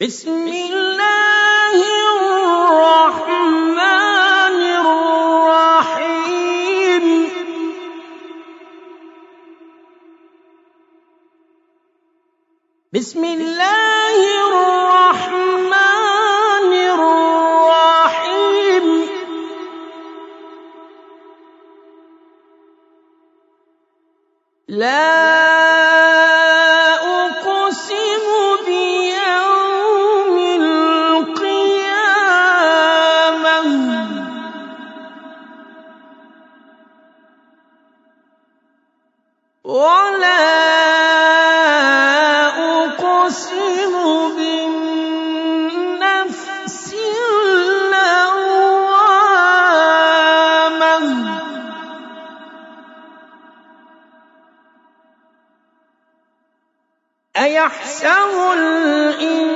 بسم الله الرحمن الرحيم. بسم الله الرحمن الرحيم. لا ولا أقسم بالنفس اللوامة. أيحسب الإنسان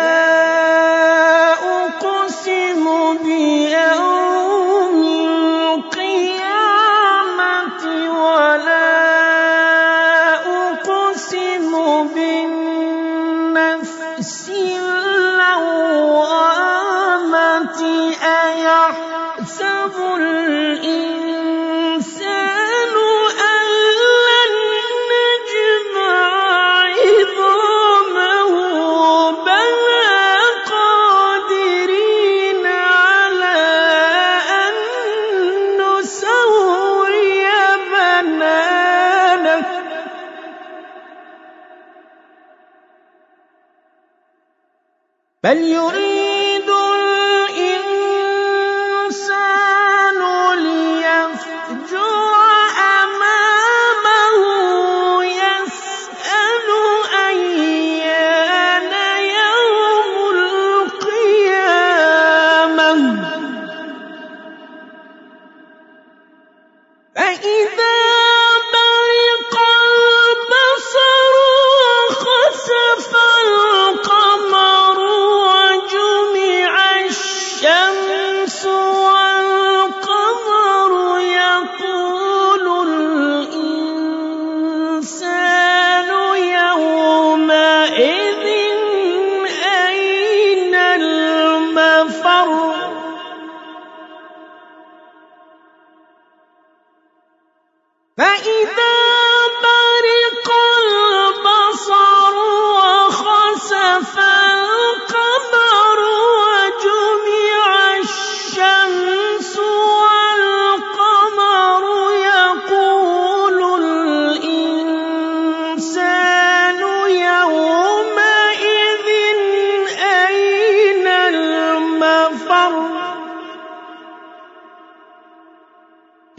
بل يريد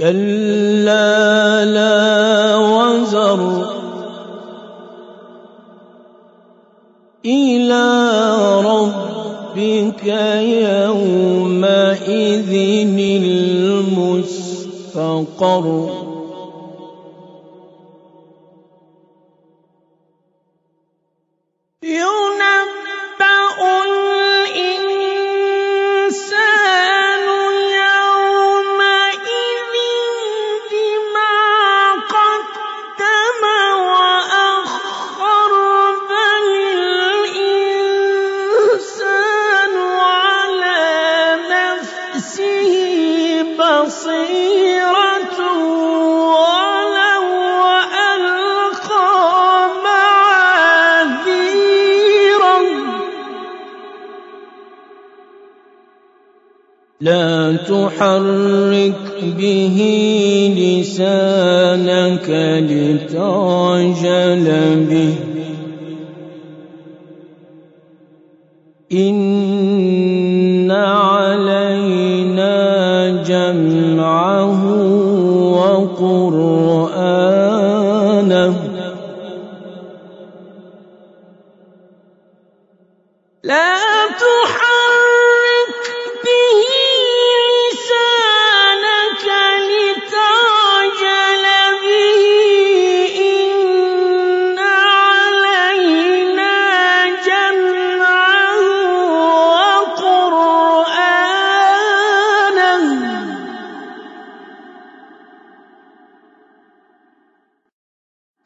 كلا لا وزر إلى ربك يومئذ المستقر. ينبئ لا تحرك به لسانك لتعجل به. إن علينا جمعه وقرآنه. لا تحرك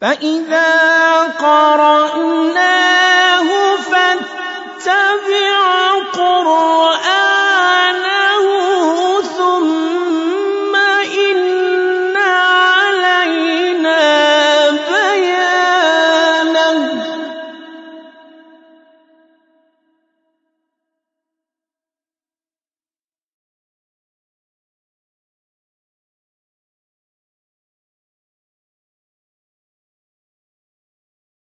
فإذا قرأناه فاتبع قرآنه